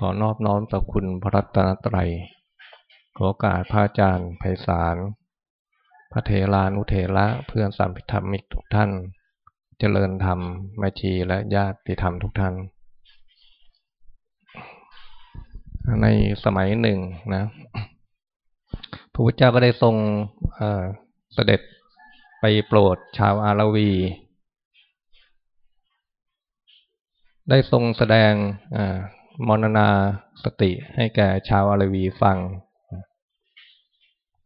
ขอนอบน้อมต่อคุณพระรัตนตรัย ขอโอกาสพระอาจารย์ไพศาล พระเทรานุเทระเพื่อนสามพิธรรมิกทุกท่าน เจริญธรรมแม่ชีและญาติธรรมทุกท่าน ในสมัยหนึ่งนะ พระพุทธเจ้าก็ได้ทรงเสด็จไปโปรดชาวอารวี ได้ทรงแสดง มรณาสติให้แก่ชาวอารวีฟัง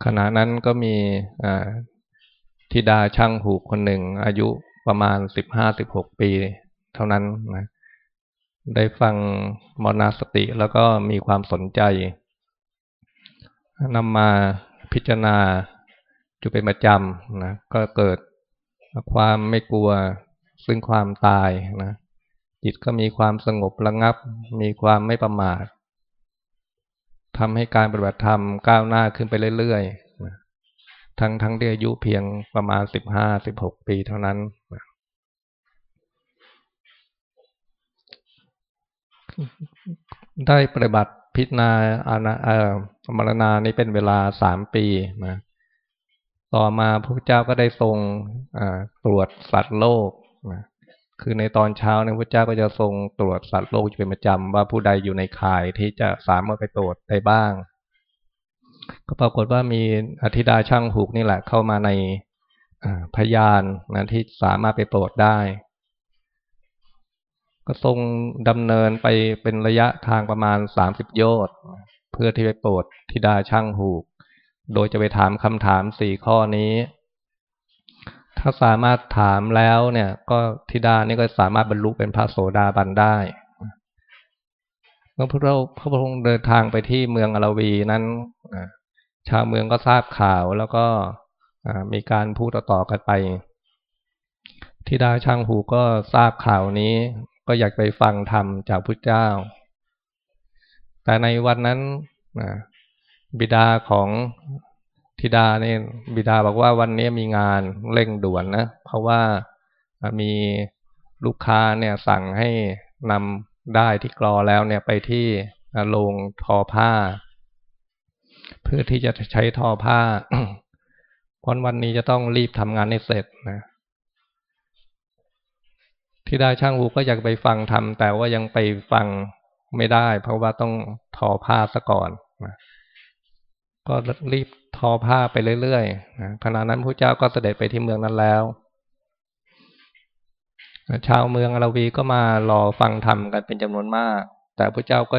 ขณะนั้นก็มีธิดาช่างหูคนหนึ่ง อายุประมาณสิบห้าสิบหกปี เท่านั้นนะได้ฟังมรณาสติแล้วก็มีความสนใจนำมาพิจารณาจุเป็นประจำนะก็เกิดความไม่กลัวซึ่งความตายนะ จิตก็มีความสงบระงับ มีความไม่ประมาททำให้การปฏิบัติธรรมก้าวหน้าขึ้นไปเรื่อยๆ ทั้งทั้งที่อายุเพียงประมาณสิบห้าสิบหกปีเท่านั้น ได้ปฏิบัติพิจารณาอาณามรณานี้เป็นเวลาสามปีนะต่อมาพระเจ้าก็ได้ทรงตรวจสัตว์โลกนะ คือในตอนเช้าเนี่ยพระเจ้าก็จะทรงตรวจสัตว์โลกเป็นประจำว่าผู้ใดอยู่ในข่ายที่จะสามารถไปตรวจได้บ้าง ก็ปรากฏว่ามีอธิดาช่างหูกนี่แหละเข้ามาในพยานนะที่สามารถไปตรวจได้ ก็ทรงดำเนินไปเป็นระยะทางประมาณสามสิบโยชน์เพื่อที่ไปโปรดธิดาช่างหูก โดยจะไปถามคำถามสี่ข้อนี้ ถ้าสามารถถามแล้วเนี่ย ก็ธิดานี่ก็สามารถบรรลุเป็นพระโสดาบันได้เมื่อพระพระองค์เดินทางไปที่เมืองอลาวีนั้นชาวเมืองก็ทราบข่าวแล้วก็มีการพูดต่อๆกันไปธิดาช่างหูก็ทราบข่าวนี้ ก็อยากไปฟังธรรมจากพุทธเจ้า แต่ในวันนั้นบิดาของ ธิดาเนี่ยบิดาบอกว่าวันนี้มีงานเร่งด่วนนะเพราะว่ามีลูกค้าเนี่ยสั่งให้นำได้ที่กรอแล้วเนี่ยไปที่โรงทอผ้า เพื่อที่จะใช้ทอผ้าเพราะวันนี้จะต้องรีบทำงานให้เสร็จนะที่ได้ช่างหูก็อยากไปฟังทำแต่ว่ายังไปฟังไม่ได้ เพราะว่าต้องทอผ้าซะก่อนนะ ก็รีบทอผ้าไปเรื่อยๆขณะนั้นพระเจ้าก็เสด็จไปที่เมืองนั้นแล้ว ชาวเมืองอาราวีก็มารอฟังธรรมกันเป็นจำนวนมาก แต่พระเจ้าก็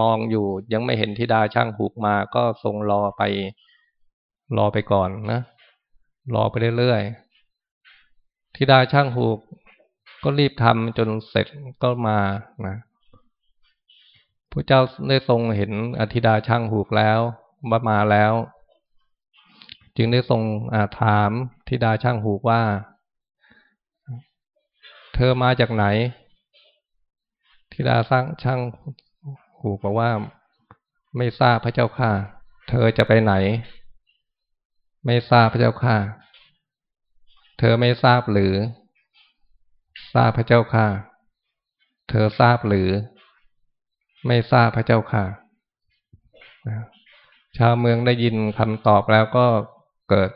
มองอยู่ยังไม่เห็นธิดาช่างหูกมาก็ทรงรอไป รอไปก่อนนะรอไปเรื่อยๆธิดาช่างหูก ก็รีบทำจนเสร็จก็มานะพระเจ้าได้ทรงเห็นอธิดาช่างหูกแล้ว ว่ามาแล้ว จึงได้ทรงถามทิดาช่างหูว่า เธอมาจากไหนทิดาสร้างช่างหูบอกว่า ไม่ทราบพระเจ้าค่ะ เธอจะไปไหน ไม่ทราบพระเจ้าค่ะ เธอไม่ทราบหรือ ทราบพระเจ้าค่ะ เธอทราบหรือ ไม่ทราบพระเจ้าค่ะ ชาวเมืองได้ยินคำตอบแล้วก็เกิด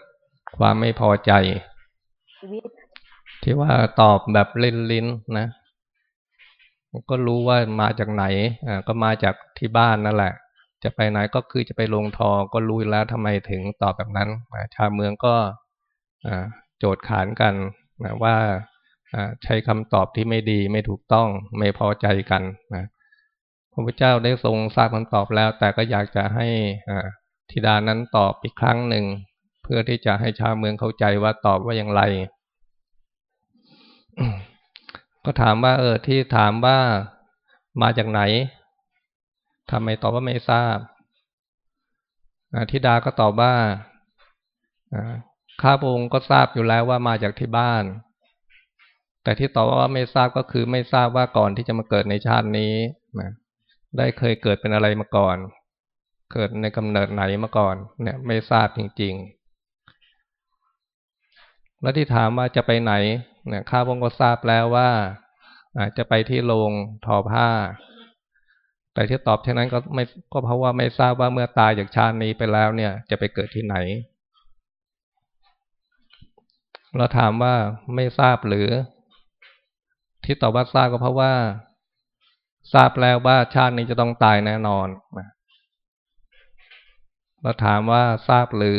ความไม่พอใจ ที่ว่าตอบแบบเล่นลิ้นนะก็รู้ว่ามาจากไหนอ่าก็มาจากที่บ้านนั่นแหละ จะไปไหนก็คือจะไปลงทอก็รู้แล้วทำไมถึงตอบแบบนั้นชาวเมืองก็โจทย์ขานกันนะว่าใช้คำตอบที่ไม่ดีไม่ถูกต้องไม่พอใจกันนะ พระพุทธเจ้าได้ทรงทราบคำตอบแล้ว แต่ก็อยากจะให้ธิดานั้นตอบอีกครั้งหนึ่ง เพื่อที่จะให้ชาวเมืองเข้าใจว่าตอบว่าอย่างไร ก็ถามว่า เออที่ถามว่ามาจากไหนทำไมตอบว่าไม่ทราบธิดาก็ตอบว่าข้าพระองค์ก็ทราบอยู่แล้วว่ามาจากที่บ้าน แต่ที่ตอบว่าไม่ทราบก็คือไม่ทราบว่าก่อนที่จะมาเกิดในชาตินี้นะ ได้เคยเกิดเป็นอะไรมาก่อน เกิดในกำเนิดไหนมาก่อน เนี่ยไม่ทราบจริง ๆ แล้วที่ถามว่าจะไปไหน เนี่ยข้าพงก็ทราบแล้วว่าอาจจะไปที่โรงทอผ้า แต่ที่ตอบเช่นนั้นก็ไม่ก็เพราะว่าไม่ทราบว่าเมื่อตายจากชาตินี้ไปแล้วเนี่ย จะไปเกิดที่ไหน เราถามว่าไม่ทราบหรือ ที่ตอบว่าทราบก็เพราะว่า ทราบแล้วว่าชาตินี้จะต้องตายแน่นอนเราถามว่าทราบหรือ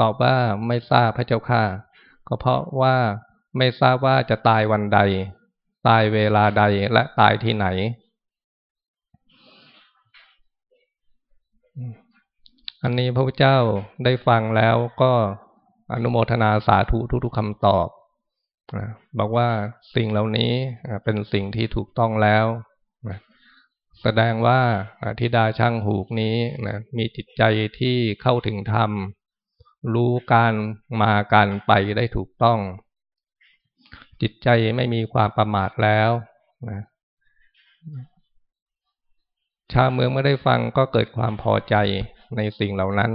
ตอบว่าไม่ทราบพระเจ้าค่ะ ก็เพราะว่าไม่ทราบว่าจะตายวันใด ตายเวลาใดและตายที่ไหน อันนี้พระพุทธเจ้าได้ฟังแล้วก็อนุโมทนาสาธุทุกๆคำตอบบอกว่าสิ่งเหล่านี้เป็นสิ่งที่ถูกต้องแล้ว แสดงว่าธิดาช่างหูกนี้นะมีจิตใจที่เข้าถึงธรรม รู้การมาการไปได้ถูกต้อง จิตใจไม่มีความประมาทแล้วนะชาวเมืองเมื่อได้ฟังก็เกิดความพอใจในสิ่งเหล่านั้น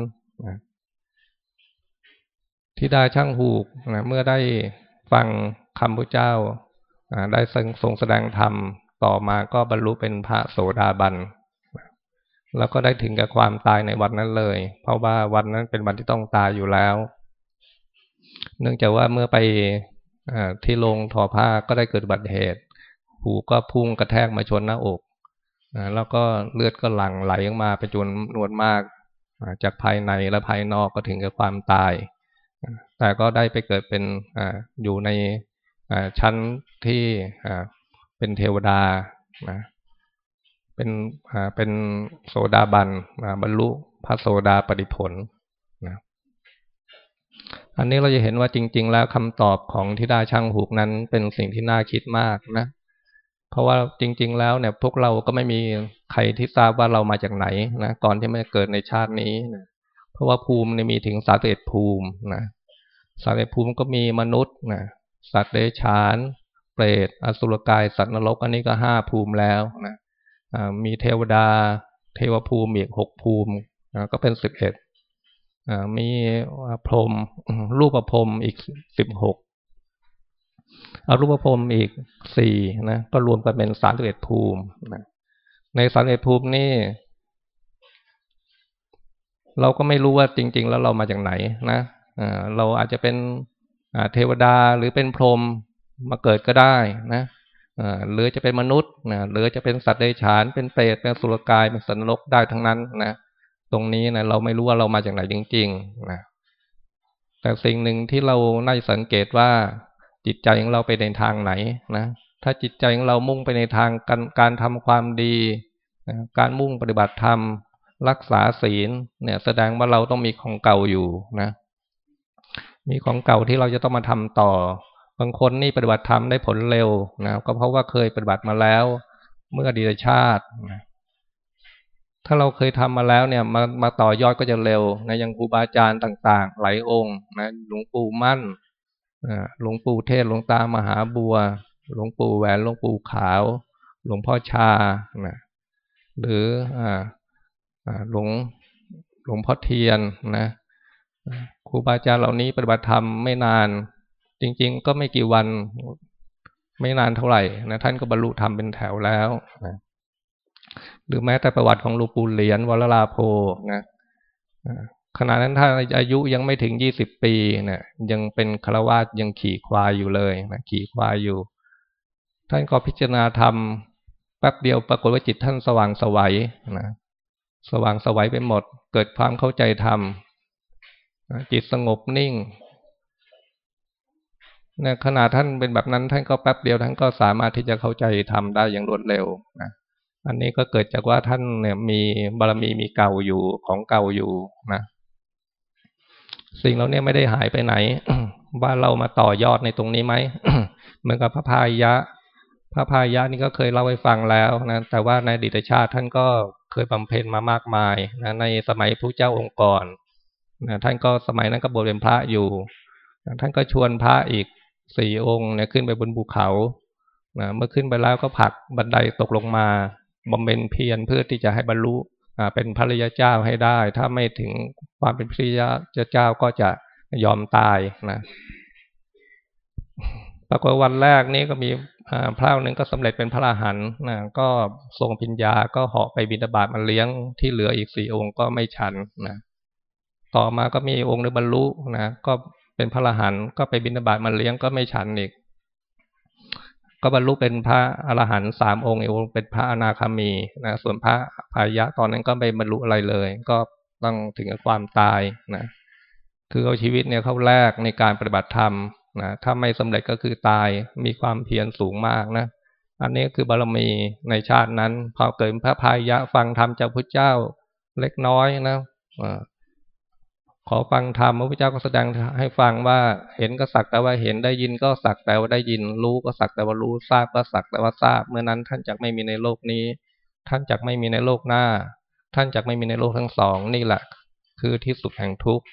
นะทิดาช่างหูกนะเมื่อได้ฟังคำพระเจ้าได้ทรงแสดงธรรม ต่อมาก็บรรลุเป็นพระโสดาบัน แล้วก็ได้ถึงกับความตายในวันนั้นเลย เพราะว่าวันนั้นเป็นวันที่ต้องตายอยู่แล้ว เนื่องจากว่าเมื่อไปที่โรงทอผ้าก็ได้เกิดบัติเหตุ หูก็พุ่งกระแทกมาชนหน้าอกแล้วก็เลือดก็หลั่งไหลออกมาเป็นจำนวนมาก จากภายในและภายนอกก็ถึงกับความตาย แต่ก็ได้ไปเกิดเป็นออยู่ในชั้นที่ เป็นเทวดานะเป็นเป็นโสดาบันบรรลุพระโสดาปฏิผลนะอันนี้เราจะเห็นว่าจริง ๆ แล้วคำตอบของทิดาช่างหูกนั้น เป็นสิ่งที่น่าคิดมากนะ เพราะว่าจริง ๆ แล้วเนี่ย พวกเราก็ไม่มีใครที่ทราบว่าเรามาจากไหนนะก่อนที่ไม่เกิดในชาตินี้นะเพราะว่าภูมิมีถึงสาเตภูมินะสาเตภูมิก็มีมนุษย์นะสัตว์เดชาน เปรตอสุรกายสัตว์นรกอันนี้ก็ห้าภูมิแล้วนะมีเทวดา เทวภูมิอีกหกภูมิก็เป็นสิบเอ็ดมีพรมรูปพรมอีกสิบหกอารูปภพอีกสี่นะก็รวมกันเป็นสามสิบเอ็ดภูมินะในสามสิบเอ็ดภูมินี่ เราก็ไม่รู้ว่าจริง ๆ แล้วเรามาจากไหนนะเราอาจจะเป็นเทวดาหรือเป็นพรหม มาเกิดก็ได้นะหรือจะเป็นมนุษย์นะหรือจะเป็นสัตว์เดรัจฉาน เป็นเปรตเป็นสุรกายเป็นสันนกได้ทั้งนั้นนะตรงนี้นะเราไม่รู้ว่าเรามาจากไหนจริงๆนะแต่สิ่งหนึ่งที่เราได้สังเกตว่าจิตใจของเราไปในทางไหนนะถ้าจิตใจของเรามุ่งไปในทางการการทำความดีนะการมุ่งปฏิบัติธรรม รักษาศีลเนี่ย แสดงว่าเราต้องมีของเก่าอยู่นะ มีของเก่าที่เราจะต้องมาทำต่อ บางคนนี่ปฏิบัติธรรมได้ผลเร็วนะก็เพราะว่าเคยปฏิบัติมาแล้ว เมื่ออดีตชาตินะถ้าเราเคยทำมาแล้วเนี่ยมามาต่อยอดก็จะเร็วนะยังครูบาอาจารย์ต่าง ๆ หลายองค์นะหลวงปู่มั่นหลวงปู่เทศหลวงตามหาบัว หลวงปู่แหวนหลวงปู่ขาว หลวงพ่อชานะหรืออ่าหลวงหลวงพ่อเทียนนะครูบาอาจารย์เหล่านี้ปฏิบัติธรรมไม่นาน จริง ๆ ก็ไม่กี่วัน ไม่นานเท่าไหร่นะท่านก็บรรลุธรรมเป็นแถวแล้วนะหรือแม้แต่ประวัติของหลวงปู่เหรียญวรลาโพนะขณะนั้นถ้านอายุยังไม่ถึงยี่สิบปีเนะี่ยยังเป็นคาวาสยังขี่ควายอยู่เลยนะขี่ควายอยู่ ท่านก็พิจารณาธรรมแป๊บเดียวปรากฏว่าจิตท่านสว่างสวัยนะสว่างสวัยไปหมด เกิดความเข้าใจธรรมจิตสงบนิ่ง นี่ยขณะท่านเป็นแบบนั้นท่านก็แป๊บเดียวท่านก็สามารถที่จะเข้าใจธรรมได้อย่างรวดเร็วนะอันนี้ก็เกิดจากว่าท่านเนี่ยมีบารมีมีเก่าอยู่ของเก่าอยู่นะสิ่งเราเนี่ยไม่ได้หายไปไหน ว่าเรามาต่อยอดในตรงนี้ไหมเหมือนกับพระพายะ พระพายะนี่ก็เคยเล่าให้ฟังแล้วนะแต่ว่าในดิตชาติท่านก็เคยบำเพ็ญมามากมายนะในสมัยพระเจ้าองค์ก่อนนะท่านก็สมัยนั้นก็บวชเป็นพระอยู่ ท่านก็ชวนพระอีก สี่องค์เนี่ยขึ้นไปบนภูเขานะเมื่อขึ้นไปแล้วก็ผลักบันไดตกลงมาบำเพ็ญเพียรเพื่อที่จะให้บรรลุเป็นพระริยเจ้าให้ได้ ถ้าไม่ถึงความเป็นพระริยเจ้าก็จะยอมตายนะปรากฏวันแรกนี้ก็มีพระหนึ่งก็สำเร็จเป็นพระอรหันต์นะก็ทรงพิญญาก็เหาะไปบิณฑบาตมาเลี้ยงที่เหลืออีกสี่องค์ก็ไม่ฉันนะต่อมาก็มีองค์นึ่งบรรลุนะก็ เป็นพระอรหันต์ก็ไปบิณฑบาตมาเลี้ยงก็ไม่ฉันอีก ก็บรรลุเป็นพระอรหันต์สามองค์อีกองค์เป็นพระอนาคามีนะส่วนพระพายะตอนนั้นก็ไม่บรรลุอะไรเลย ก็ต้องถึงกับความตายนะคือเอาชีวิตเนี่ยเข้าแลกในการปฏิบัติธรรมนะถ้าไม่สำเร็จก็คือตายมีความเพียรสูงมากนะอันนี้คือบารมีในชาตินั้น พอเกิดพระพายะฟังธรรมจากพระเจ้าเล็กน้อยนะ ขอฟังธรรมพระพุทธเจ้าก็แสดงให้ฟังว่าเห็นก็สักแต่ว่าเห็นได้ยินก็สักแต่ว่าได้ยิน รู้ก็สักแต่ว่ารู้ทราบก็สักแต่ว่าทราบ เมื่อนั้นท่านจักไม่มีในโลกนี้ ท่านจักไม่มีในโลกหน้า ท่านจักไม่มีในโลกทั้งสองนี่แหละ คือที่สุดแห่งทุกข์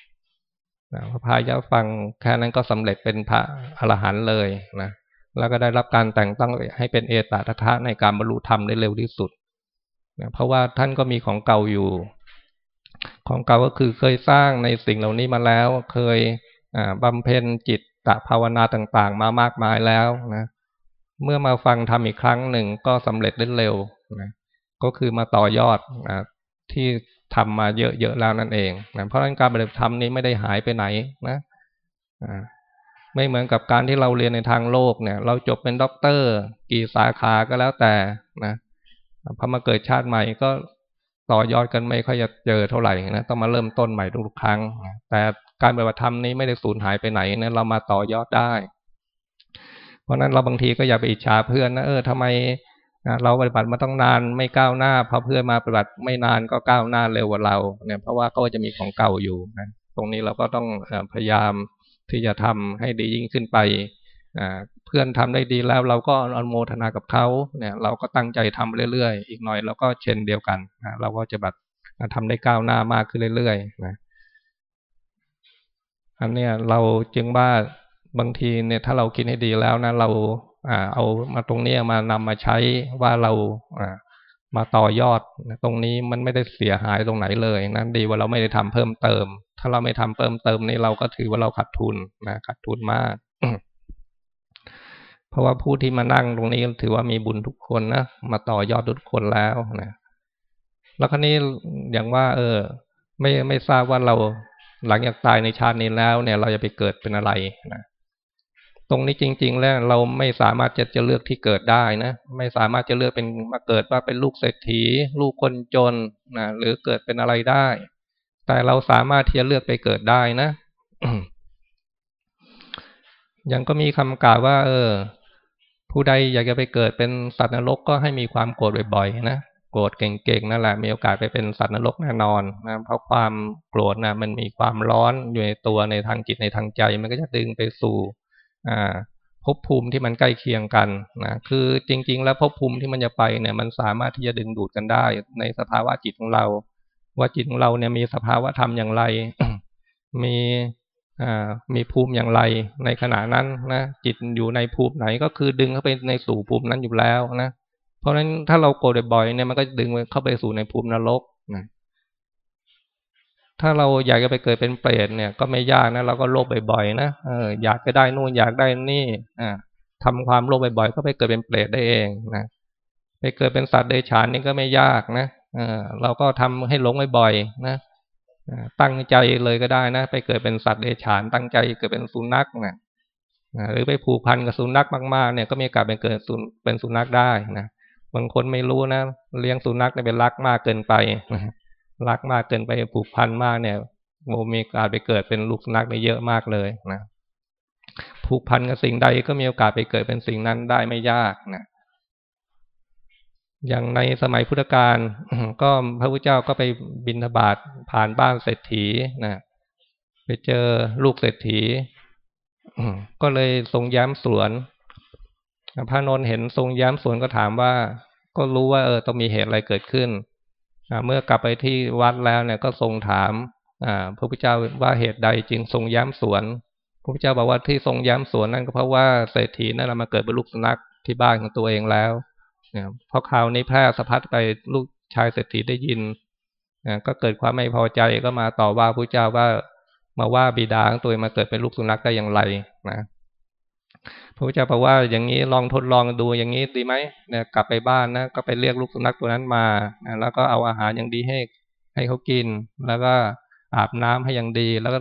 พระพายะฟังแค่นั้นก็สำเร็จเป็นพระอรหันต์เลยนะแล้วก็ได้รับการแต่งตั้งให้เป็นเอตตะทะในการบรรลุธรรมได้เร็วที่สุดเพราะว่าท่านก็มีของเก่าอยู่ ของเก่าก็คือเคยสร้างในสิ่งเหล่านี้มาแล้ว เคยบำเพ็ญจิตตภาวนาต่างๆ มามากมายแล้วนะเมื่อมาฟังทำอีกครั้งหนึ่งก็สำเร็จได้เร็วนะก็คือมาต่อยอดนะที่ทำมาเยอะๆแล้วนั่นเองนะเพราะฉะนั้นการปฏิบัติธรรมนี้ไม่ได้หายไปไหนนะไม่เหมือนกับการที่เราเรียนในทางโลกเนี่ย เราจบเป็นด็อกเตอร์ กี่สาขาก็แล้วแต่นะพอมาเกิดชาติใหม่ก็ ต่อยอดกันไม่ค่อยจะเจอเท่าไหร่นะต้องมาเริ่มต้นใหม่ทุกครั้ง แต่การปฏิบัติธรรมนี้ไม่ได้สูญหายไปไหนนะเรามาต่อยอดได้ เพราะนั้นเราบางทีก็อย่าไปอิจฉาเพื่อนนะเออทำไมเราปฏิบัติมาต้องนานไม่ก้าวหน้าพอเพื่อนมาปฏิบัติไม่นานก็ก้าวหน้าเร็วกว่าเราเนี่ยเพราะว่าก็จะมีของเก่าอยู่นะตรงนี้เราก็ต้องพยายามที่จะทำให้ดียิ่งขึ้นไป พื่อนทำได้ดีแล้ว เราก็อนโมทนากับเขาเนี่ยเราก็ตั้งใจทำเรื่อยๆ อีกหน่อยเราก็เช่นเดียวกันนะเราก็จะแบบทำได้ก้าวหน้ามากขึ้นเรื่อยๆนะอันเนี้ยเราจึงว่าบางทีเนี่ยถ้าเราคิดให้ดีแล้วนะ เราอ่าเอามาตรงนี้มานำมาใช้ว่าเราอ่ามาต่อยอดตรงนี้มันไม่ได้เสียหายตรงไหนเลยนะดีว่าเราไม่ได้ทำเพิ่มเติม ถ้าเราไม่ทำเพิ่มเติมนี่เราก็ถือว่าเราขาดทุนนะขาดทุนมาก เพราะว่าผู้ที่มานั่งตรงนี้ถือว่ามีบุญทุกคนนะมาต่อยอดทุกคนแล้วนะแล้วครนี้อย่างว่า เออ ไม่ไม่ทราบว่าเราหลังจากตายในชาตินี้แล้วเนี่ย เราจะไปเกิดเป็นอะไรนะตรงนี้จริง ๆ แล้วเราไม่สามารถจะจะเลือกที่เกิดได้นะไม่สามารถจะเลือกเป็นมาเกิดว่าเป็นลูกเศรษฐี ลูกคนจนนะหรือเกิดเป็นอะไรได้ แต่เราสามารถที่จะเลือกไปเกิดได้นะยังก็มีคำกล่าวว่า เออ ผู้ใดอยากจะไปเกิดเป็นสัตว์นรกก็ให้มีความโกรธบ่อยๆนะโกรธเก่งๆนั่นแหละมีโอกาสไปเป็นสัตว์นรกแน่นอนนะเพราะความโกรธนะมันมีความร้อนอยู่ในตัวในทางจิตในทางใจ มันก็จะดึงไปสู่อ่าภพภูมิที่มันใกล้เคียงกันนะคือจริง ๆ แล้วภพภูมิที่มันจะไปเนี่ยมันสามารถที่จะดึงดูดกันได้ ในสภาวะจิตของเรา ว่าจิตของเราเนี่ยมีสภาวะธรรมอย่างไร มี มีภูมิอย่างไรในขณะนั้นนะจิตอยู่ในภูมิไหนก็คือดึงเข้าไปในสู่ภูมินั้นอยู่แล้วนะเพราะฉะนั้นถ้าเราโกรธบ่อยเนี่ยมันก็ดึงเข้าไปสู่ในภูมินรกนะถ้าเราอยากจะไปเกิดเป็นเปรตเนี่ย ก็ไม่ยากนะเราก็โลภบ่อยๆนะเอออยากจะได้นู่นอยากได้นี่อ่าทำความโลภบ่อยๆก็ไปเกิดเป็นเปรตได้เองนะไปเกิดเป็นสัตว์เดรัจฉานนี่ก็ไม่ยากนะเออเราก็ทำให้หลงบ่อยๆนะ ตั้งใจเลยก็ได้นะ ไปเกิดเป็นสัตว์เดรัจฉาน ตั้งใจเกิดเป็นสุนัขนะหรือไปผูกพันกับสุนัขมากๆ เนี่ยก็มีโอกาสเป็นเกิดเป็นสุนัขได้นะบางคนไม่รู้นะเลี้ยงสุนัขเนี่ยเป็นรักมากเกินไปรักมากเกินไปผูกพันมากเนี่ยโมมีโอกาสไปเกิดเป็นลูกสุนัขได้เยอะมากเลยนะผูกพันกับสิ่งใดก็มีโอกาสไปเกิดเป็นสิ่งนั้นได้ไม่ยากนะ อย่างในสมัยพุทธกาลก็พระพุทธเจ้าก็ไปบินทบาทผ่านบ้านเศรษฐีนะไปเจอลูกเศรษฐีก็เลยทรงย้ำสวนพระนนท์เห็นทรงย้ำสวนก็ถามว่า ก็รู้ว่าเออต้องมีเหตุอะไรเกิดขึ้นเมื่อกลับไปที่วัดแล้วเนี่ยก็ทรงถามพระพุทธเจ้าว่าเหตุใดจึงทรงย้ำสวนพระพุทธเจ้าบอกว่าที่ทรงย้ำสวนนั่นก็เพราะว่าเศรษฐีนั่นมาเกิดเป็นลูกสุนัขที่บ้านของตัวเองแล้ว นะพอข่าวนี้แพร่สะพัดไปลูกชายเศรษฐีได้ยินนะก็เกิดความไม่พอใจก็มาต่อว่าพระเจ้าว่ามาว่าบิดาของตัวเองมาเกิดเป็นลูกสุนัขได้อย่างไรนะพระพุทธเจ้าบอกว่าอย่างนี้ลองทดลองดูอย่างนี้ดีไหมเนี่ยกลับไปบ้านนะก็ไปเรียกลูกสุนัขตัวนั้นมาแล้วก็เอาอาหารอย่างดีให้ให้เขากิน แล้วก็อาบน้ำให้อย่างดี แล้วก็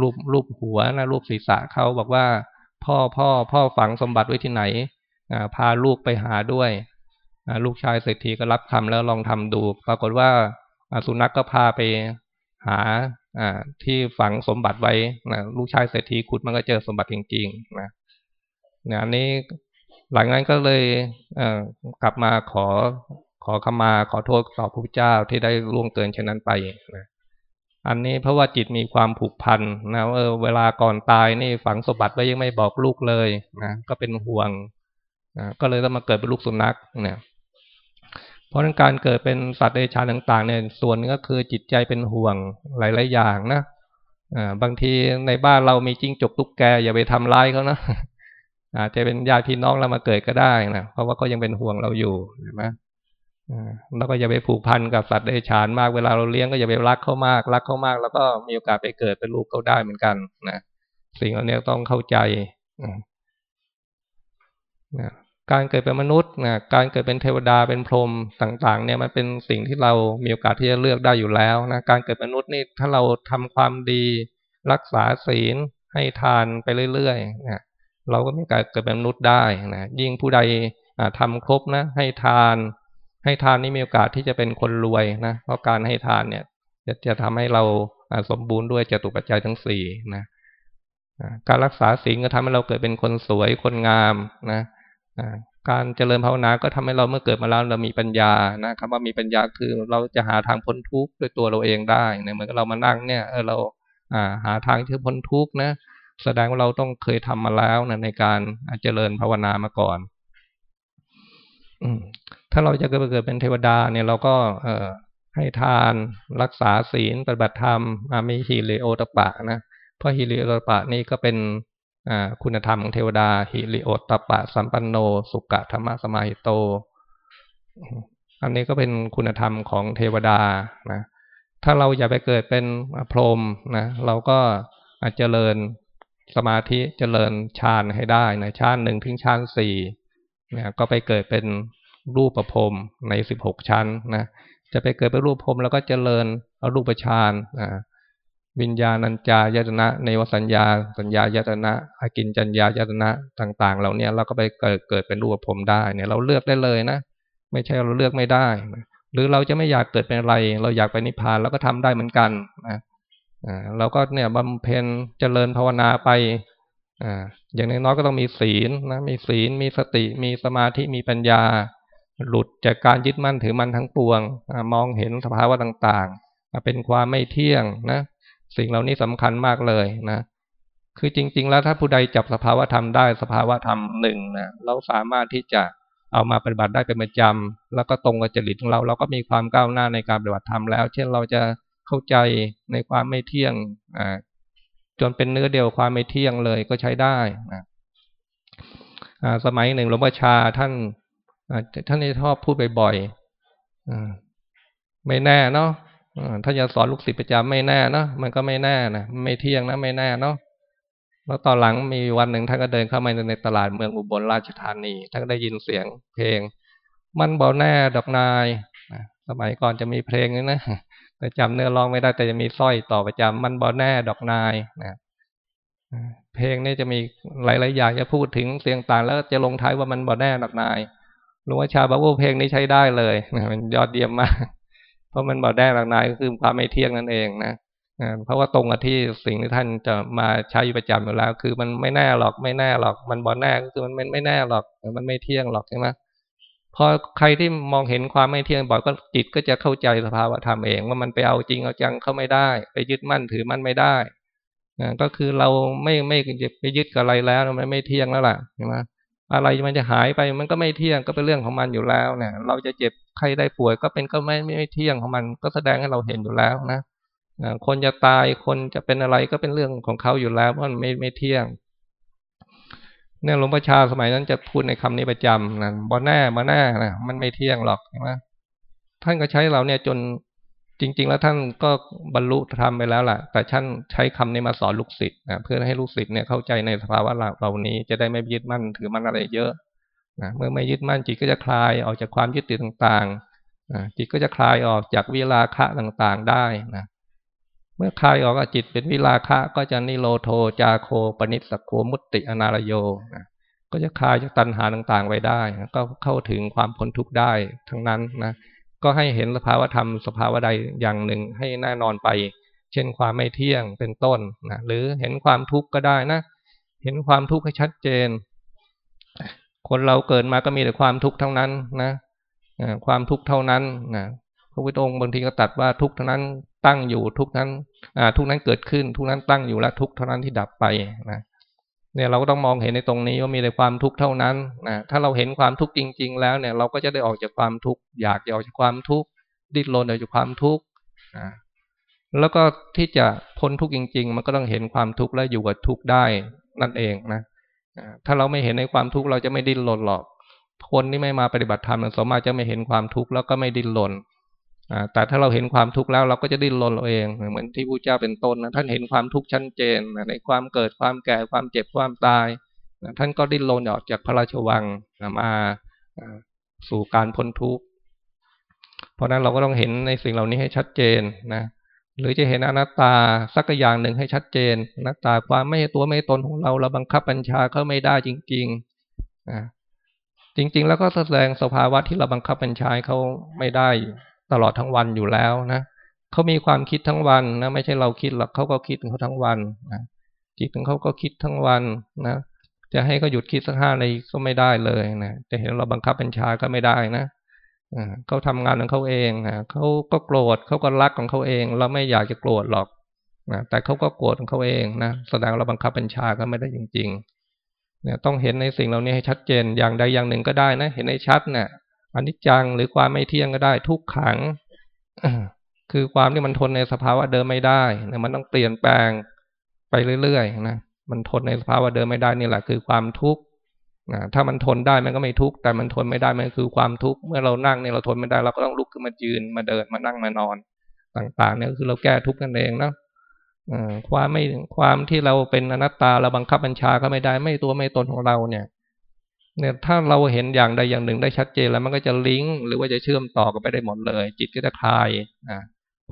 รูปรูปหัวนะรูปศีรษะเขาบอกว่า พ่อพ่อพ่อฝังสมบัติไว้ที่ไหนพาลูกไปหาด้วย ลูกชายเศรษฐีก็รับคำแล้วลองทำดู ปรากฏว่าสุนัขกก็พาไปหาที่ฝังสมบัติไว้ลูกชายเศรษฐีขุดมันก็เจอสมบัติจริงๆนะเนี่ยอันนี้หลังนั้นก็เลยเกลับมาขอขอขมาขอโทษต่อพระพุทธเจ้าที่ได้ล่วงเกินเช่นนั้นไปนะอันนี้เพราะว่าจิตมีความผูกพันนะเออเวลาก่อนตายนี่ฝังสมบัติไว้ยังไม่บอกลูกเลยนะก็เป็นห่วงนะก็เลยต้องมาเกิดเป็นลูกสุนัขเนี่ย เพราะการเกิดเป็นสัตว์เดรัจฉานต่าง ๆ เนี่ย ส่วนนึงก็คือจิตใจเป็นห่วงหลายๆอย่างนะอ่าบางทีในบ้านเรามีจิ้งจกตุ๊กแก อย่าไปทำร้ายเขานะอาจจะเป็นญาติพี่น้องเรามาเกิดก็ได้นะเพราะว่าเขายังเป็นห่วงเราอยู่ใช่ไหมแล้วก็อย่าไปผูกพันกับสัตว์เดรัจฉานมากเวลาเราเลี้ยงก็อย่าไปรักเขามาก รักเขามาก แล้วก็มีโอกาสไปเกิดเป็นลูกเขาได้เหมือนกันนะสิ่งเหล่านี้ต้องเข้าใจนะ การเกิดเป็นมนุษย์นะการเกิดเป็นเทวดาเป็นพรหมต่างๆ เนี่ยมันเป็นสิ่งที่เรามีโอกาสที่จะเลือกได้อยู่แล้วนะการเกิดเป็นมนุษย์นี่ถ้าเราทำความดี รักษาศีลให้ทานไปเรื่อยๆนะเราก็มีการเกิดเป็นมนุษย์ได้นะยิ่งผู้ใดทำครบนะ ให้ทาน ให้ทานนี่มีโอกาสที่จะเป็นคนรวยนะเพราะการให้ทานเนี่ย จะจะทำให้เราสมบูรณ์ด้วยจตุปัจจัยทั้งสี่นะการรักษาศีลก็ทำให้เราเกิดเป็นคนสวยคนงามนะ การเจริญภาวนาก็ทำให้เราเมื่อเกิดมาแล้วเรามีปัญญานะคำว่ามีปัญญาคือเราจะหาทางพ้นทุกข์ด้วยตัวเราเองได้เนี่ยเหมือนเรามานั่งเนี่ยเออเราอ่าหาทางที่พ้นทุกข์นะแสดงว่าเราต้องเคยทำมาแล้วนะในการเจริญภาวนามาก่อน อืถ้าเราจะเกิดเป็นเทวดาเนี่ยเราก็เออให้ทานรักษาศีลปฏิบัติธรรมมีฮิริโอตปะนะเพราะฮิริโอตปะนี่ก็เป็น คุณธรรมของเทวดาฮิริโอตตปะ สัมปันโน สุกะธรรมะสมาหิโต อันนี้ก็เป็นคุณธรรมของเทวดานะถ้าเราอย่าไปเกิดเป็นพรหมนะเราก็อาจเจริญสมาธิเจริญฌานให้ได้นะฌานหนึ่งถึงฌานสี่นะก็ไปเกิดเป็นรูปประพรมในสิบหกชั้นนะจะไปเกิดเป็นรูปพรมแล้วก็เจริญรูปฌานนะ วิญญาณัญจายตนะในวสัญญา สัญญายตนะอากินจัญญายตนะต่าง ๆ เหล่านี้เราก็ไปเกิดเกิดเป็นรูปภพได้เนี่ย เราเลือกได้เลยนะไม่ใช่เราเลือกไม่ได้หรือเราจะไม่อยากเกิดเป็นอะไร เราอยากไปนิพพานเราก็ทำได้เหมือนกันนะเราก็เนี่ยบำเพ็ญเจริญภาวนาไปอ่าอย่างน้อยๆก็ต้องมีศีลนะมีศีลมีสติ มีสมาธิมีปัญญา หลุดจากการยึดมั่นถือมั่นทั้งปวงอมองเห็นสภาวะต่างๆเป็นความไม่เที่ยงนะ สิ่งเหล่านี้สำคัญมากเลยนะคือจริง ๆ แล้วถ้าผู้ใดจับสภาวะธรรมได้สภาวะธรรมหนึ่งนะเราสามารถที่จะเอามาปฏิบัติได้เป็นประจำแล้วก็ตรงกับจริตของเรา เราก็มีความก้าวหน้าในการปฏิบัติธรรมแล้ว เช่นเราจะเข้าใจในความไม่เที่ยงอ่าจนเป็นเนื้อเดียวความไม่เที่ยงเลยก็ใช้ได้นะสมัยหนึ่งหลวงพ่อชาท่านท่านชอบพูดบ่อยๆไม่แน่เนาะ ถ้าจะสอนลูกศิษย์ประจำไม่แน่นะมันก็ไม่แน่นะไม่เที่ยงนะไม่แน่เนาะแล้วตอนหลังมีวันหนึ่งท่านก็เดินเข้ามาในตลาดเมืองอุบลราชธานีท่านได้ยินเสียงเพลง มันบอกแน่ดอกนายสมัยก่อนจะมีเพลงนี้นะแต่จำเนื้อร้องไม่ได้แต่จะมีสร้อยต่อประจำมันบอกแน่ดอกนายนะเพลงนี้จะมีหลายๆอย่างจะพูดถึงเสียงต่างแล้วจะลงท้ายว่ามันบอกแน่ดอกนายหลวงพ่อชาบอกว่าเพลงนี้ใช้ได้เลยมันยอดเยี่ยมมาก ราะมันบอกได้หลักนายก็คือความไม่เที่ยงนั่นเองนะเพราะว่าตรงกับที่สิ่งที่ท่านจะมาใช้ประจำอยู่แล้ว คือมันไม่แน่หรอกไม่แน่หรอก มันบอกแน่ก็คือมันไม่แน่หรอกมันไม่เที่ยงหรอกใช่ไหมพอใครที่มองเห็นความไม่เที่ยงบ่อยก็จิตก็จะเข้าใจสภาวะธรรมเอง ว่ามันไปเอาจริงเอาจังเข้าไม่ได้ ไปยึดมั่นถือมั่นไม่ได้ก็คือเราไม่ไม่ไปยึดกับอะไรแล้วมันไม่เที่ยงแล้วล่ะใช่ไหม อะไรมันจะหายไปมันก็ไม่เที่ยงก็เป็นเรื่องของมันอยู่แล้วเนี่ย เราจะเจ็บใครได้ป่วยก็เป็นก็ไม่ไม่เที่ยงของมันก็แสดงให้เราเห็นอยู่แล้วนะคนจะตายคนจะเป็นอะไรก็เป็นเรื่องของเขาอยู่แล้วเพราะมันไม่ไม่เที่ยงเนี่ยหลวงพ่อชาสมัยนั้นจะพูดในคำนี้ประจำนะบ่แน่บ่แน่นะมันไม่เที่ยงหรอกใช่ไหมท่านก็ใช้เราเนี่ยจน จริง ๆ แล้วท่านก็บรรลุธรรมไปแล้วล่ะ แต่ท่านใช้คำนี้มาสอนลูกศิษย์นะเพื่อให้ลูกศิษย์เนี่ยเข้าใจในสภาวะเหล่านี้จะได้ไม่ยึดมั่นถือมั่นอะไรเยอะนะเมื่อไม่ยึดมั่นจิตก็จะคลายออกจากความยึดติดต่างๆนะจิตก็จะคลายออกจากวิราคะต่างๆได้นะเมื่อคลายออกจิตเป็นวิราคะก็จะนิโรโทจาโคปนิสโคมุตติอนารโยนะก็จะคลายจากตัณหาต่างๆไว้ได้นะก็เข้าถึงความพ้นทุกข์ได้ทั้งนั้นนะ ก็ให้เห็นสภาวธรรมสภาวะใดอย่างหนึ่งให้แน่นอนไป เช่นความไม่เที่ยงเป็นต้นนะหรือเห็นความทุกข์ก็ได้นะ เห็นความทุกข์ให้ชัดเจน คนเราเกิดมาก็มีแต่ความทุกข์เท่านั้นนะความทุกข์เท่านั้นนะพระพุทธองค์บางทีก็ตัดว่าทุกข์เท่านั้นตั้งอยู่ทุกนั้นทุกนั้นเกิดขึ้น ทุกนั้นตั้งอยู่และทุกเท่านั้นที่ดับไปนะ เนี่ยเราก็ต้องมองเห็นในตรงนี้ว่ามีแต่ความทุกข์เท่านั้นนะถ้าเราเห็นความทุกข์จริง ๆ แล้วเนี่ย เราก็จะได้ออกจากความทุกข์อยากจะออกจากความทุกข์ดิ้นรนออกจากความทุกข์นะแล้วก็ที่จะพ้นทุกข์จริง ๆ มันก็ต้องเห็นความทุกข์และอยู่กับทุกข์ได้นั่นเองนะถ้าเราไม่เห็นในความทุกข์เราจะไม่ดิ้นรนหรอกคนที่ไม่มาปฏิบัติธรรมสมมาจะไม่เห็นความทุกข์แล้วก็ไม่ดิ้นรน แต่ถ้าเราเห็นความทุกข์แล้วเราก็จะดิ้นรนเราเอง เหมือนที่พระเจ้าเป็นต้นนะท่านเห็นความทุกข์ชัดเจนในความเกิดความแก่ความเจ็บความตายท่านก็ดิ้นรนออกจากพระราชวังมาสู่การพ้นทุกข์เพราะนั้นเราก็ต้องเห็นในสิ่งเหล่านี้ให้ชัดเจนนะหรือจะเห็นอนัตตาสักอย่างหนึ่งให้ชัดเจนอนัตตาความไม่ตัวไม่ตนของเราเราบังคับบัญชาเขาไม่ได้จริงๆนะจริง ๆ แล้วก็แสดงสภาวะที่เราบังคับบัญชาเขาไม่ได้ ตลอดทั้งวันอยู่แล้วนะเขามีความคิดทั้งวันนะไม่ใช่เราคิดหรอกเขาก็คิดของเขาทั้งวันนะจิตของเขาก็คิดทั้งวันนะจะให้เขาหยุดคิดสักห้านาทีก็ไม่ได้เลยนะจะเห็นเราบังคับบัญชาก็ไม่ได้นะเขาทำงานของเขาเองนะเขาก็โกรธเขาก็รักของเขาเอง เราไม่อยากจะโกรธหรอกนะแต่เขาก็โกรธของเขาเองนะแสดงเราบังคับบัญชาก็ไม่ได้จริง ๆ เนี่ยต้องเห็นในสิ่งเหล่านี้ให้ชัดเจนอย่างใดอย่างหนึ่งก็ได้นะ เห็นให้ชัดเนะี่ย อนิจจังหรือความไม่เที่ยงก็ได้ ทุกขังคือความที่มันทนในสภาวะเดิมไม่ได้นะมันต้องเปลี่ยนแปลงไปเรื่อยๆนะมันทนในสภาวะเดิมไม่ได้นี่แหละคือความทุกข์นะถ้ามันทนได้มันก็ไม่ทุกข์แต่มันทนไม่ได้มันคือความทุกข์เมื่อเรานั่งเนี่ยเราทนไม่ได้เราก็ต้องลุกขึ้นมายืนมาเดินมานั่งมานอน ต่างๆ เนี่ยคือเราแก้ทุกข์กันเองนะความไม่ความที่เราเป็นอนัตตาเราบังคับบัญชาก็ไม่ได้ไม่ตัวไม่ตนของเราเนี่ย เนี่ยถ้าเราเห็นอย่างใดอย่างหนึ่งได้ชัดเจนแล้วมันก็จะลิงก์หรือว่าจะเชื่อมต่อกันไปได้หมดเลย จิตก็จะคลายอ่า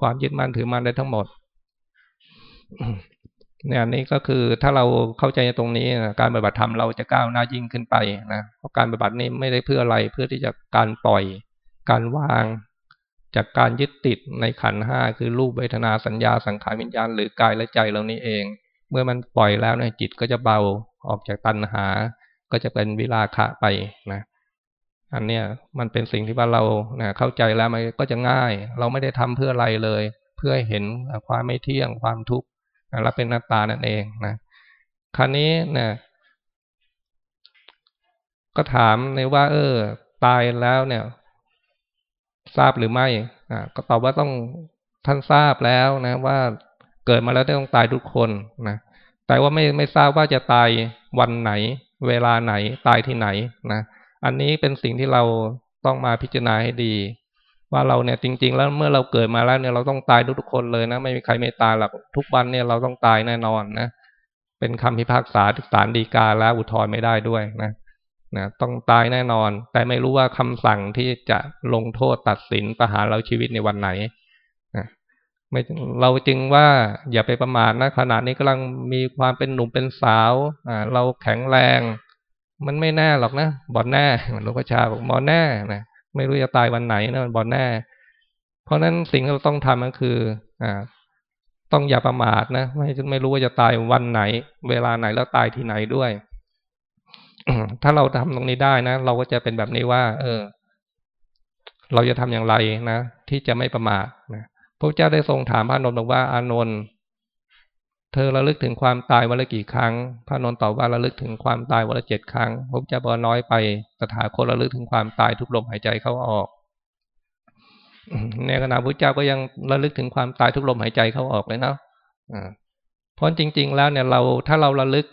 ความยึดมั่นถือมั่นได้ทั้งหมดเนี่ยนี่ก็คือถ้าเราเข้าใจตรงนี้การปฏิบัติธรรมเราจะก้าวหน้ายิ่งขึ้นไปนะเพราะการปฏิบัตินี้ไม่ได้เพื่ออะไรเพื่อที่จะการปล่อย การวาง จากการยึดติดในขันห้าคือรูปเวทนาสัญญาสังขารวิญญาณหรือกายและใจเรานี้เอง เมื่อมันปล่อยแล้วเนี่ยจิตก็จะเบาออกจากตัณหา ก็จะเป็นวิราคะไปนะ อันเนี้ยมันเป็นสิ่งที่ว่าเรานะเข้าใจแล้วมันก็จะง่าย เราไม่ได้ทำเพื่ออะไรเลย เพื่อเห็นความไม่เที่ยงความทุกข์และเป็นหน้าตานั่นเองนะคราวนี้นะก็ถามในว่า เออ ตายแล้วเนี่ย ทราบหรือไม่อ่าก็ตอบว่าต้องท่านทราบแล้วนะว่าเกิดมาแล้วต้องตายทุกคนนะแต่ว่าไม่ไม่ทราบว่าจะตายวันไหน เวลาไหนตายที่ไหนนะอันนี้เป็นสิ่งที่เราต้องมาพิจารณาให้ดี ว่าเราเนี่ยจริง ๆ แล้วเมื่อเราเกิดมาแล้วเนี่ยเราต้องตายทุกคนเลยนะ ไม่มีใครไม่ตายหรอกทุกวันเนี่ยเราต้องตายแน่นอนนะเป็นคำพิพากษาศาลฎีกาแล้วอุทธรณ์ไม่ได้ด้วยนะนะต้องตายแน่นอน แต่ไม่รู้ว่าคำสั่งที่จะลงโทษตัดสินประหารเราชีวิตในวันไหน ไม่เราจึงว่าอย่าไปประมาทนะขณะนี้กำลังมีความเป็นหนุ่มเป็นสาวอ่าเราแข็งแรง มันไม่แน่หรอกนะบอลแน่หลวงพ่อชาบอกบอลแน่นะไม่รู้จะตายวันไหนนะบอลแน่ เพราะนั้นสิ่งที่เราต้องทำก็คืออ่าต้องอย่าประมาทนะไม่ไม่รู้ว่าจะตายวันไหน เวลาไหนแล้วตายที่ไหนด้วยถ้าเราทำตรงนี้ได้นะเราก็จะเป็นแบบนี้ว่า เออ เราจะทำอย่างไรนะที่จะไม่ประมาทนะ ระเจ้าได้ทรงถามพระนนท์บอกว่าอานนท์เธอระลึกถึงความตายวันละกี่ครั้ง พระนนท์ตอบว่าระลึกถึงความตายวันละเจ็ดครั้งพระเจ้าบอกน้อยไปตถาคตระลึกถึงความตายทุกลมหายใจเข้าออกในขณะพระเจ้าก็ยังระลึกถึงความตายทุกลมหายใจเข้าออกเลยนาะเพราะจริง ๆ แล้วเนี่ยเราถ้าเราระลึก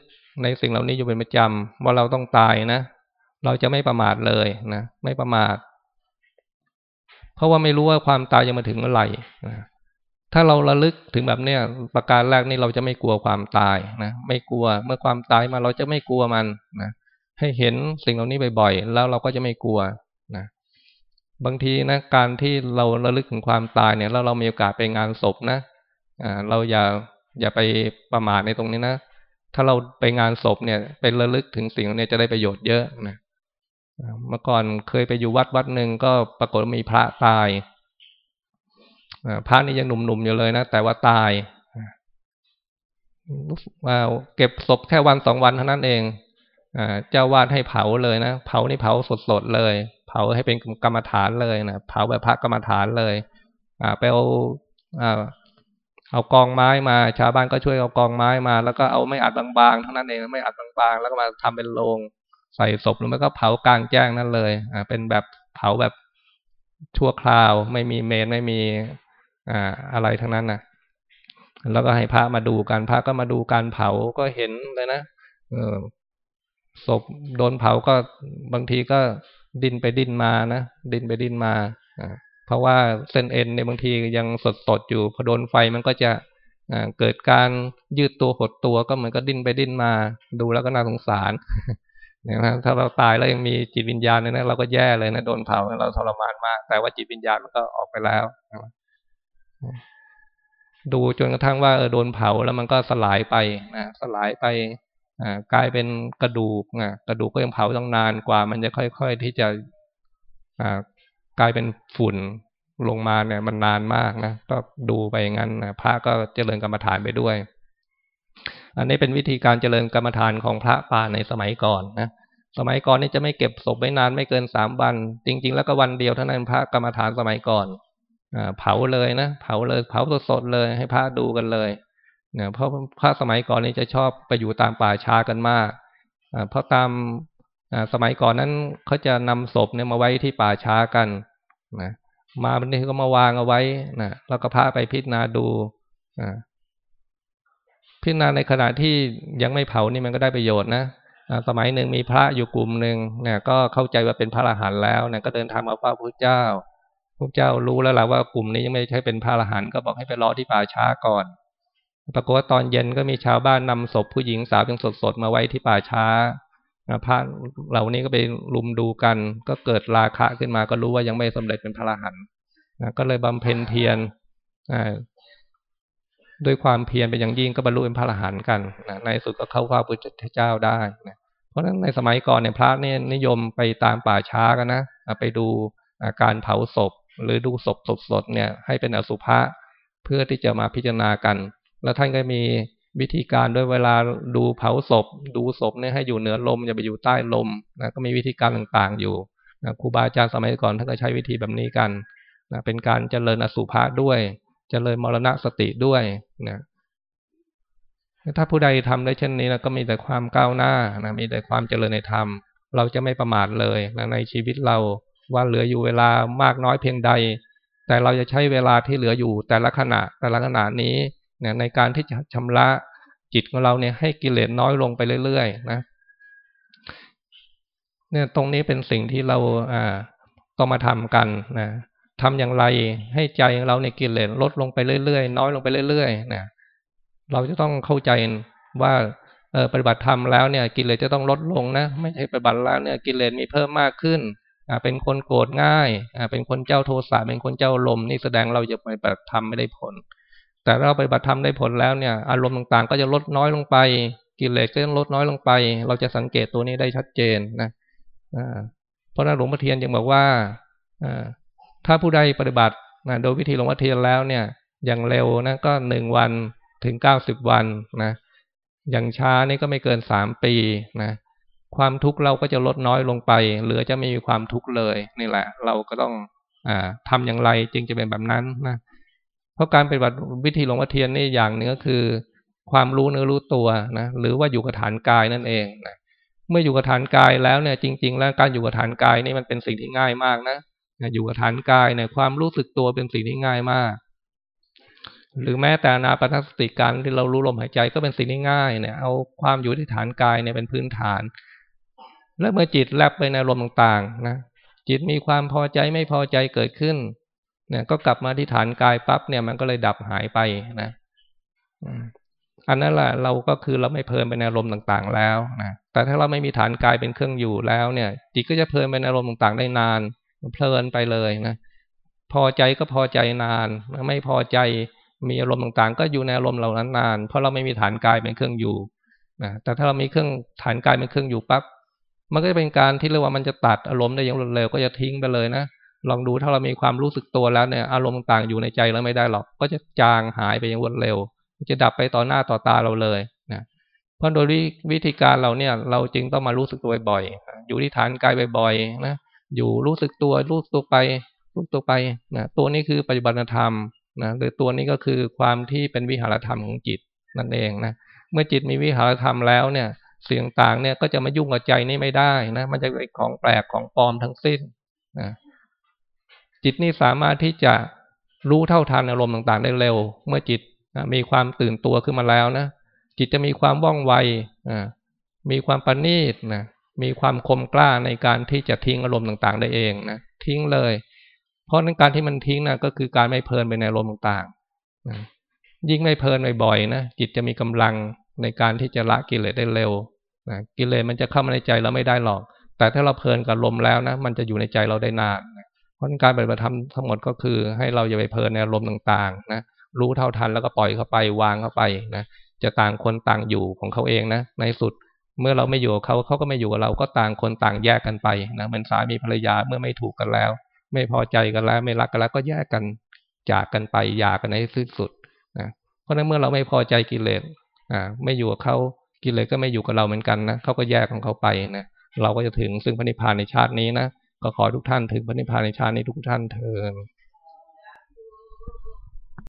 ในสิ่งเหล่านี้อยู่เป็นประจำว่าเราต้องตายนะเราจะไม่ประมาทเลยนะไม่ประมาท ราะว่าไม่รู้ว่าความตายจะมาถึงเมื่อไหร่ถ้าเราระลึกถึงแบบเนี้ยประการแรกนี่เราจะไม่กลัวความตายนะไม่กลัวเมื่อความตายมาเราจะไม่กลัวมันนะให้เห็นสิ่งเหล่านี้บ่อยๆแล้วเราก็จะไม่กลัวนะบางทีนะการที่เราระลึกถึงความตายเนี่ยแล้วเรามีโอกาสไปงานศพนะอ่าเราอย่าอย่าไปประมาทในตรงนี้นะถ้าเราไปงานศพเนี่ยเป็นระลึกถึงสิ่งนี้จะได้ประโยชน์เยอะนะ เมื่อก่อนเคยไปอยู่วัดวัดหนึ่งก็ปรากฏมีพระตายพระนี่ยังหนุ่มๆอยู่เลยนะแต่ว่าตายว่าเก็บศพแค่วันสองวันเท่านั้นเองเจ้าวาดให้เผาเลยนะเผานี่เผาสดๆเลย เผาให้เป็นกรรมฐานเลยนะเผาแบบพระกรรมฐานเลย อ่าไปเอาเอากองไม้มา ชาวบ้านก็ช่วยเอากองไม้มา แล้วก็เอาไม่อัดบางๆเท่านั้นเองไม่อัดบางๆ แล้วก็มาทำเป็นโลง ใส่ศพหรือไม่ก็เผากลางแจ้งนั่นเลย อ่า เป็นแบบเผาแบบชั่วคราว ไม่มีเมนไม่มี อ่า อะไรทั้งนั้นนะแล้วก็ให้พระมาดูกันพระก็มาดูการเผาก็เห็นเลยนะเออศพโดนเผาก็บางทีก็ดิ้นไปดิ้นมานะดิ้นไปดิ้นมาอ่าเพราะว่าเส้นเอ็นในบางทียังสดสดอยู่พอโดนไฟมันก็จะเกิดการยืดตัวหดตัวก็เหมือนก็ดิ้นไปดิ้นมา ดูแล้วก็น่าสงสาร นะถ้าเราตายแล้วยังมีจิตวิญญาณเนี่ยเราก็แย่เลยนะโดนเผาเราทรมานมาก แต่ว่าจิตวิญญาณมันก็ออกไปแล้วดูจนกระทั่งว่าเออโดนเผาแล้วมันก็สลายไปนะสลายไปอ่ากลายเป็นกระดูกนะกระดูกก็ยังเผาต้องนานกว่า มันจะค่อยๆที่จะอ่ากลายเป็นฝุ่นลงมาเนี่ย มันนานมากนะก็ดูไปอย่างนั้นนะพระก็เจริญกรรมฐานไปด้วย อันนี้เป็นวิธีการเจริญกรรมฐานของพระป่าในสมัยก่อนนะสมัยก่อนนี่จะไม่เก็บศพไว้นานไม่เกินสามวัน จริง ๆ แล้วก็วันเดียวเท่านั้นพระกรรมฐานสมัยก่อนเผาเลยนะเผาเลยเผาสดๆเลยให้พระดูกันเลยเนี่ยเพราะพระสมัยก่อนนี่จะชอบไปอยู่ตามป่าช้ากันมากเพราะตามสมัยก่อนนั้นเขาจะนำศพเนี่ยมาไว้ที่ป่าช้ากันนะมาบันนี้ก็มาวางเอาไว้นะแล้วก็พาไปพิจารณาดู พิจารณาในขณะที่ยังไม่เผานี่มันก็ได้ประโยชน์นะสมัยหนึ่งมีพระอยู่กลุ่มหนึ่งเนี่ยก็เข้าใจว่าเป็นพระอรหันต์แล้วเนี่ยก็เดินทางมาเฝ้าพระเจ้าพระเจ้ารู้แล้วล่ะว่ากลุ่มนี้ยังไม่ใช่เป็นพระอรหันต์ก็บอกให้ไปรอที่ป่าช้าก่อน ปรากฏว่าตอนเย็นก็มีชาวบ้านนำศพผู้หญิงสาวยังสดๆมาไว้ที่ป่าช้าพระเหล่านี้ก็ไปลุมดูกัน ก็เกิดราคะขึ้นมาก็รู้ว่ายังไม่สำเร็จเป็นพระอรหันต์ก็เลยบำเพ็ญเพียร ด้วยความเพียรเป็นอย่างยิ่งก็บรรลุเป็นพระอรหันต์กันในสุดก็เข้าข้าพุทธเจ้าได้นะเพราะฉะนั้นในสมัยก่อนเนี่ยพระเนี่ยนิยมไปตามป่าช้ากันนะไปดูการเผาศพ หรือดูศพสดๆเนี่ย ให้เป็นอสุภะเพื่อที่จะมาพิจารณากัน แล้วท่านก็มีวิธีการด้วยเวลาดูเผาศพ ดูศพเนี่ยให้อยู่เหนือลมอย่าไปอยู่ใต้ลมนะก็มีวิธีการต่างๆอยู่นะครูบาอาจารย์สมัยก่อนท่านก็ใช้วิธีแบบนี้กันนะเป็นการเจริญอสุภะด้วย เจริญมรณะสติด้วย นะถ้าผู้ใดทำได้เช่นนี้นะก็มีแต่ความก้าวหน้านะมีแต่ความเจริญในธรรม เราจะไม่ประมาทเลยนะในชีวิตเราว่าเหลืออยู่เวลามากน้อยเพียงใด แต่เราจะใช้เวลาที่เหลืออยู่ แต่ละขณะแต่ละขณะนี้เนี่ยในการที่จะชำระจิตของเราเนี่ยให้กิเลสน้อยลงไปเรื่อยๆนะเนี่ยตรงนี้เป็นสิ่งที่เราอ่าต้องมาทำกันนะ ทำอย่างไรให้ใจของเราในกิเลสลดลงไปเรื่อยๆน้อยลงไปเรื่อยๆนะเราจะต้องเข้าใจว่าเออปฏิบัติธรรมแล้วเนี่ย กิเลสจะต้องลดลงนะ ไม่ใช่ปฏิบัติแล้วเนี่ยกิเลสมีเพิ่มมากขึ้นอ่าเป็นคนโกรธง่ายอ่าเป็นคนเจ้าโทสะเป็นคนเจ้าลมนี่แสดงเราจะไปปฏิบัติธรรมไม่ได้ผล แต่เราไปปฏิบัติธรรมได้ผลแล้วเนี่ย อารมณ์ต่างๆ ก็จะลดน้อยลงไป กิเลสก็จะลดน้อยลงไป เราจะสังเกตตัวนี้ได้ชัดเจนนะอ่าเพราะนั้นหลวงพ่อเทียนยังบอกว่าอ่า ถ้าผู้ใดปฏิบัตินะโดยวิธีหลวงพ่อเทียนแล้วเนี่ย อย่างเร็วนะก็หนึ่งวันถึงเก้าสิบวันนะ อย่างช้านี่ก็ไม่เกินสามปีนะ ความทุกข์เราก็จะลดน้อยลงไป เหลือจะไม่มีความทุกข์เลยนี่แหละ เราก็ต้องอ่าทำอย่างไรจึงจะเป็นแบบนั้นนะ เพราะการปฏิบัติวิธีหลวงพ่อเทียนนี่อย่างหนึ่งก็คือ ความรู้เนื้อรู้ตัวนะ หรือว่าอยู่กับฐานกายนั่นเองนะเมื่ออยู่กับฐานกายแล้วเนี่ยจริง ๆ แล้วการอยู่กับฐานกายนี่มันเป็นสิ่งที่ง่ายมากนะ อยู่กับฐานกายเนี่ยความรู้สึกตัวเป็นสิ่งที่ง่ายมาก หรือแม้แต่นาปนสติการที่เรารู้ลมหายใจก็เป็นสิ่งที่ง่ายเนี่ย เอาความอยู่ที่ฐานกายเนี่ยเป็นพื้นฐาน แล้วเมื่อจิตแลบไปในลมต่างๆนะจิตมีความพอใจไม่พอใจเกิดขึ้น เนี่ยก็กลับมาที่ฐานกายปั๊บเนี่ยมันก็เลยดับหายไปนะอันนั้นแหละเราก็คือเราไม่เพลินไปในอารมณ์ต่างๆแล้วนะแต่ถ้าเราไม่มีฐานกายเป็นเครื่องอยู่แล้วเนี่ย จิตก็จะเพลินไปในอารมณ์ต่างๆได้นาน เพลินไปเลยนะพอใจก็พอใจนาน ไม่พอใจมีอารมณ์ต่างๆ ก็อยู่ในอารมณ์เหล่านั้นนาน เพราะเราไม่มีฐานกายเป็นเครื่องอยู่นะแต่ถ้าเรามีเครื่องฐานกายเป็นเครื่องอยู่ปั๊บมันก็จะเป็นการที่เรียกว่ามันจะตัดอารมณ์ได้อย่างรวดเร็วก็จะทิ้งไปเลยนะลองดูถ้าเรามีความรู้สึกตัวแล้วเนี่ยอารมณ์ต่างอยู่ในใจแล้วไม่ได้หรอก ก็จะจางหายไปอย่างรวดเร็ว จะดับไปต่อหน้าต่อตาเราเลยนะเพราะโดยวิธีการเราเนี่ยเราจึงต้องมารู้สึกตัวบ่อย อยู่ที่ฐานกายบ่อยๆนะ อยู่รู้สึกตัวรู้สึกตัวไปรู้ตัวไปนะตัวนี้คือปัจจุบันธรรมนะหรือตัวนี้ก็คือความที่เป็นวิหารธรรมของจิตนั่นเองนะเมื่อจิตมีวิหารธรรมแล้วเนี่ยเสียงต่างเนี่ยก็จะมายุ่งกับใจนี้ไม่ได้นะมันจะเป็นของแปลกของปลอมทั้งสิ้นนะจิตนี่สามารถที่จะรู้เท่าทันอารมณ์ต่างๆ ได้เร็ว เมื่อจิตมีความตื่นตัวขึ้นมาแล้วนะจิตจะมีความว่องไวมีความประณีตนะ มีความคมกล้าในการที่จะทิ้งอารมณ์ต่างๆ ได้เองนะทิ้งเลย เพราะนั้นการที่มันทิ้งนะก็คือการไม่เพลินไปในอารมณ์ต่างๆนะยิ่งไม่เพลินบ่อยๆนะจิตจะมีกำลังในการที่จะละกิเลสได้เร็วนะกิเลสมันจะเข้ามาในใจเราไม่ได้หรอก แต่ถ้าเราเพลินกับลมแล้วนะมันจะอยู่ในใจเราได้นานนะเพราะการปฏิบัติธรรมทั้งหมดก็คือ ให้เราอย่าไปเพลินในอารมณ์ต่างๆนะรู้เท่าทันแล้วก็ปล่อยเข้าไปวางเข้าไปนะจะต่างคนต่างอยู่ของเขาเองนะในสุด เมื่อเราไม่อยู่กับเขาเขาก็ไม่อยู่กับเรา ก็ต่างคนต่างแยกกันไปนะเหมือนสามีภรรยาเมื่อไม่ถูกกันแล้ว ไม่พอใจกันแล้ว ไม่รักกันแล้วก็แยกกันจากกันไปหย่ากันในที่สุดนะเพราะนั้นเมื่อเราไม่พอใจกิเลสอ่าไม่อยู่กับเขากิเลสก็ไม่อยู่กับเราเหมือนกันนะเขาก็แยกของเขาไปนะเราก็จะถึงซึ่งพระนิพพานในชาตินี้นะก็ขอทุกท่านถึงพระนิพพานในชาตินี้ทุกท่านเถิด